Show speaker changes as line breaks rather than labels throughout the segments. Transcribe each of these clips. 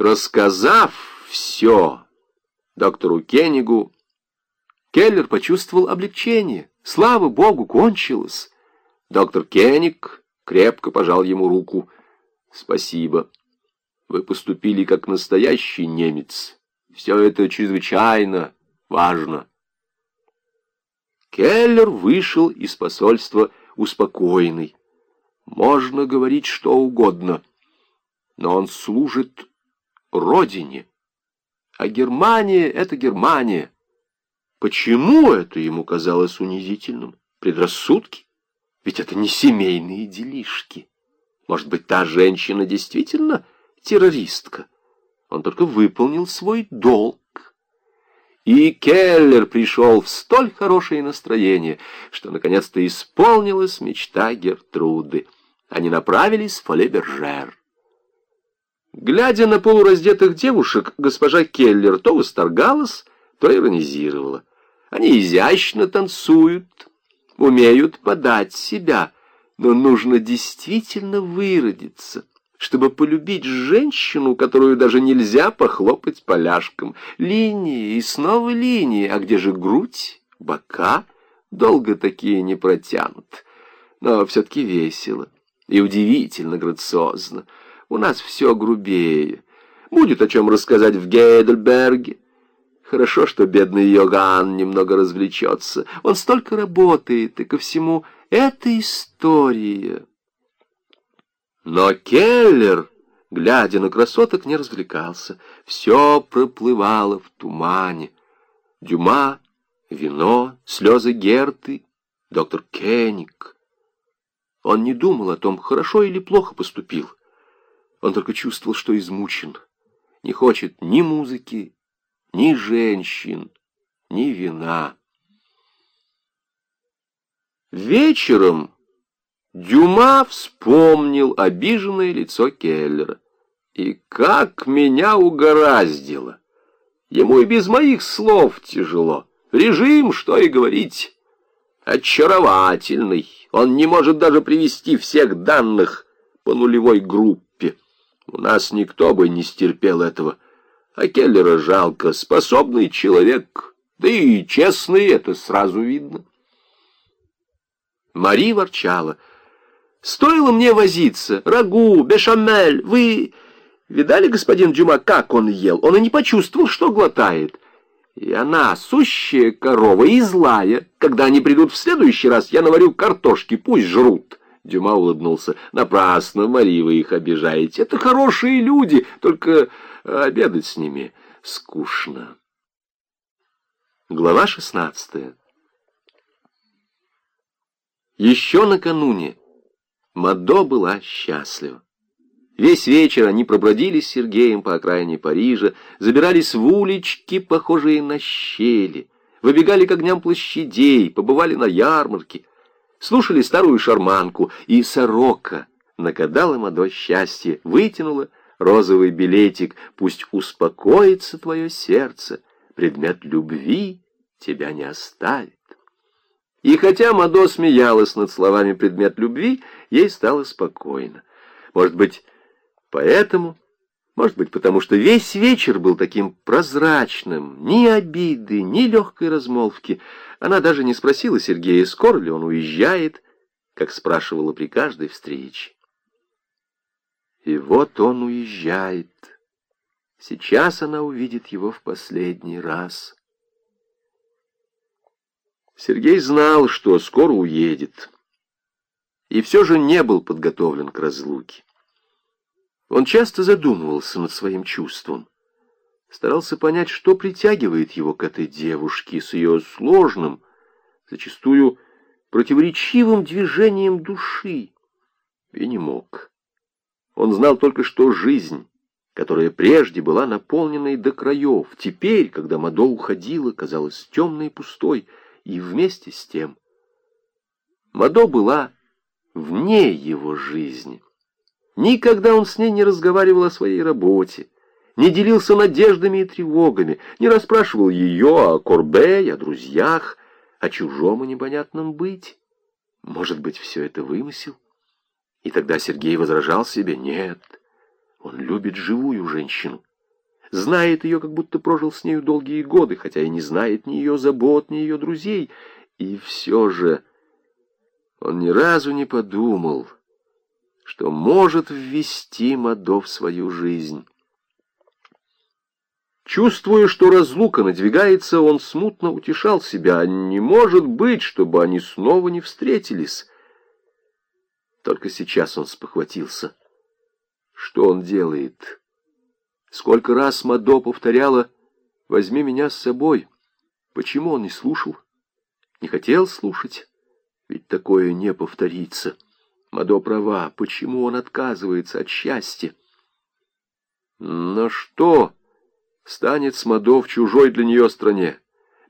Рассказав все доктору Кеннигу, Келлер почувствовал облегчение. Слава богу, кончилось. Доктор Кенниг крепко пожал ему руку. «Спасибо. Вы поступили как настоящий немец. Все это чрезвычайно важно». Келлер вышел из посольства успокоенный. Можно говорить что угодно, но он служит родине. А Германия — это Германия. Почему это ему казалось унизительным? Предрассудки? Ведь это не семейные делишки. Может быть, та женщина действительно террористка? Он только выполнил свой долг. И Келлер пришел в столь хорошее настроение, что наконец-то исполнилась мечта Гертруды. Они направились в Фоле-Бержер. Глядя на полураздетых девушек, госпожа Келлер то восторгалась, то иронизировала. Они изящно танцуют, умеют подать себя, но нужно действительно выродиться, чтобы полюбить женщину, которую даже нельзя похлопать поляшком. Линии и снова линии, а где же грудь, бока? Долго такие не протянут, но все-таки весело и удивительно грациозно. У нас все грубее. Будет о чем рассказать в Гейдельберге. Хорошо, что бедный Йоган немного развлечется. Он столько работает, и ко всему это история. Но Келлер, глядя на красоток, не развлекался. Все проплывало в тумане. Дюма, вино, слезы Герты, доктор Кенник. Он не думал о том, хорошо или плохо поступил. Он только чувствовал, что измучен. Не хочет ни музыки, ни женщин, ни вина. Вечером Дюма вспомнил обиженное лицо Келлера. И как меня угораздило! Ему и без моих слов тяжело. Режим, что и говорить, очаровательный. Он не может даже привести всех данных по нулевой группе. У нас никто бы не стерпел этого. А Келлера жалко, способный человек, да и честный, это сразу видно. Мари ворчала. «Стоило мне возиться. Рагу, бешамель. Вы видали, господин Дюма, как он ел? Он и не почувствовал, что глотает. И она, сущая корова и злая. Когда они придут в следующий раз, я наварю картошки, пусть жрут». Дюма улыбнулся. «Напрасно, Мари, вы их обижаете. Это хорошие люди, только обедать с ними скучно». Глава шестнадцатая. Еще накануне Мадо была счастлива. Весь вечер они пробродили с Сергеем по окраине Парижа, забирались в улички, похожие на щели, выбегали к огням площадей, побывали на ярмарке слушали старую шарманку, и сорока накадала Мадо счастье, вытянула розовый билетик, пусть успокоится твое сердце, предмет любви тебя не оставит. И хотя Мадо смеялась над словами «предмет любви», ей стало спокойно. Может быть, поэтому, может быть, потому что весь вечер был таким прозрачным, ни обиды, ни легкой размолвки, она даже не спросила Сергея, скоро ли он уезжает, как спрашивала при каждой встрече. И вот он уезжает. Сейчас она увидит его в последний раз. Сергей знал, что скоро уедет, и все же не был подготовлен к разлуке. Он часто задумывался над своим чувством старался понять, что притягивает его к этой девушке с ее сложным, зачастую противоречивым движением души, и не мог. Он знал только, что жизнь, которая прежде была наполненной до краев, теперь, когда Мадо уходила, казалась темной и пустой, и вместе с тем Мадо была вне его жизни. Никогда он с ней не разговаривал о своей работе, не делился надеждами и тревогами, не расспрашивал ее о Корбе, о друзьях, о чужом и непонятном быть. Может быть, все это вымысел? И тогда Сергей возражал себе, нет, он любит живую женщину, знает ее, как будто прожил с нею долгие годы, хотя и не знает ни ее забот, ни ее друзей. И все же он ни разу не подумал, что может ввести Мадо в свою жизнь. Чувствуя, что разлука надвигается, он смутно утешал себя. Не может быть, чтобы они снова не встретились. Только сейчас он спохватился. Что он делает? Сколько раз Мадо повторяла «Возьми меня с собой». Почему он не слушал? Не хотел слушать? Ведь такое не повторится. Мадо права. Почему он отказывается от счастья? Но что станет с Мадо в чужой для нее стране?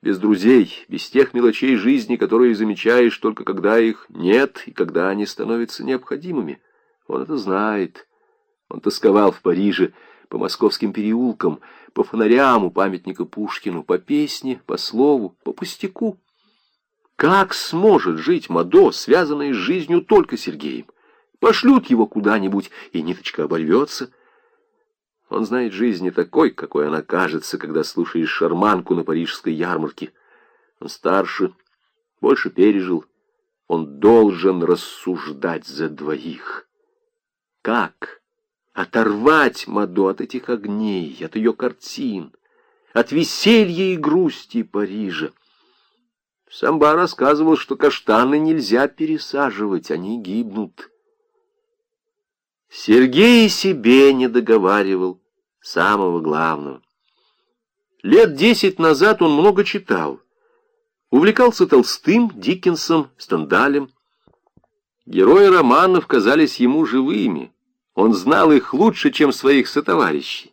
без друзей, без тех мелочей жизни, которые замечаешь только когда их нет и когда они становятся необходимыми. Он это знает. Он тосковал в Париже по московским переулкам, по фонарям у памятника Пушкину, по песне, по слову, по пустяку. Как сможет жить Мадо, связанная с жизнью только Сергеем? Пошлют его куда-нибудь, и ниточка оборвется — он знает жизнь не такой, какой она кажется, когда слушаешь шарманку на парижской ярмарке. Он старше, больше пережил. Он должен рассуждать за двоих. Как оторвать Мадо от этих огней, от ее картин, от веселья и грусти Парижа? Самба рассказывал, что каштаны нельзя пересаживать, они гибнут. Сергей себе не договаривал самого главного. Лет десять назад он много читал. Увлекался Толстым, Диккенсом, Стендалем. Герои романов казались ему живыми. Он знал их лучше, чем своих сотоварищей.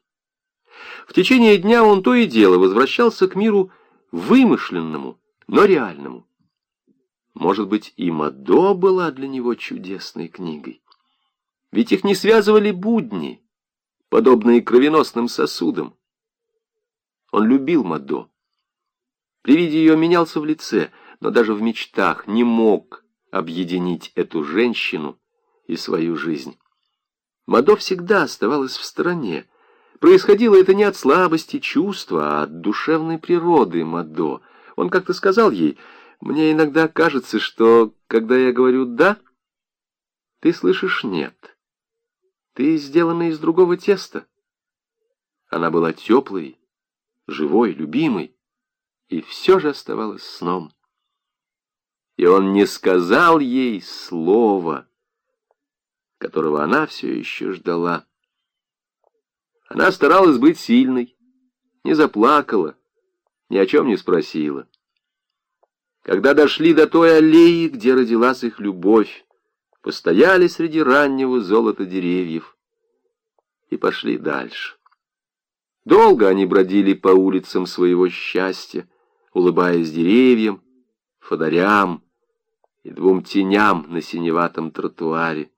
В течение дня он то и дело возвращался к миру вымышленному, но реальному. Может быть, и Мадо была для него чудесной книгой. Ведь их не связывали будни, подобные кровеносным сосудам. Он любил Мадо. При виде ее менялся в лице, но даже в мечтах не мог объединить эту женщину и свою жизнь. Мадо всегда оставалась в стороне. Происходило это не от слабости чувства, а от душевной природы Мадо. Он как-то сказал ей, «Мне иногда кажется, что, когда я говорю «да», ты слышишь «нет». Ты сделана из другого теста. Она была теплой, живой, любимой, и все же оставалась сном. И он не сказал ей слова, которого она все еще ждала. Она старалась быть сильной, не заплакала, ни о чем не спросила. Когда дошли до той аллеи, где родилась их любовь, постояли среди раннего золота деревьев и пошли дальше. Долго они бродили по улицам своего счастья, улыбаясь деревьям, фонарям и двум теням на синеватом тротуаре.